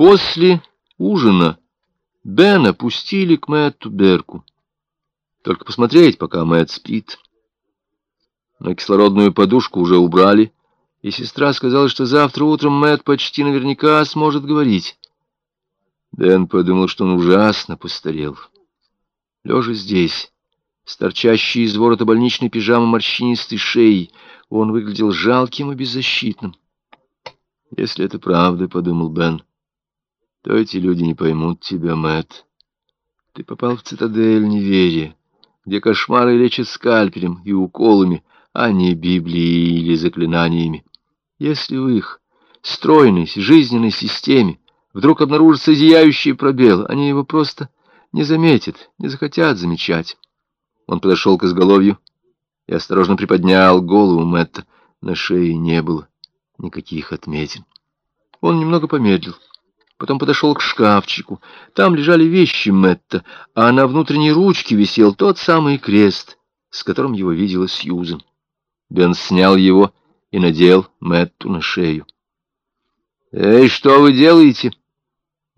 После ужина Бена пустили к Мэтту Берку. Только посмотреть, пока Мэтт спит. На кислородную подушку уже убрали, и сестра сказала, что завтра утром Мэтт почти наверняка сможет говорить. Бен подумал, что он ужасно постарел. Лежа здесь, с торчащей из ворота больничной пижамы морщинистой шеей, он выглядел жалким и беззащитным. «Если это правда, — подумал Бен, — то эти люди не поймут тебя, Мэтт. Ты попал в цитадель неверия, где кошмары лечат скальпелем и уколами, а не Библией или заклинаниями. Если в их стройной жизненной системе вдруг обнаружится зияющий пробел, они его просто не заметят, не захотят замечать. Он подошел к изголовью и осторожно приподнял голову Мэтта. На шее не было никаких отметин. Он немного помедлил. Потом подошел к шкафчику. Там лежали вещи Мэтта, а на внутренней ручке висел тот самый крест, с которым его видела Сьюзен. Бен снял его и надел Мэтту на шею. «Эй, что вы делаете?»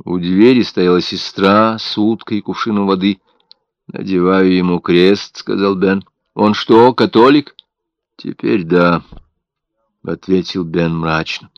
У двери стояла сестра с уткой и кувшином воды. «Надеваю ему крест», — сказал Бен. «Он что, католик?» «Теперь да», — ответил Бен мрачно.